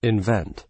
Invent.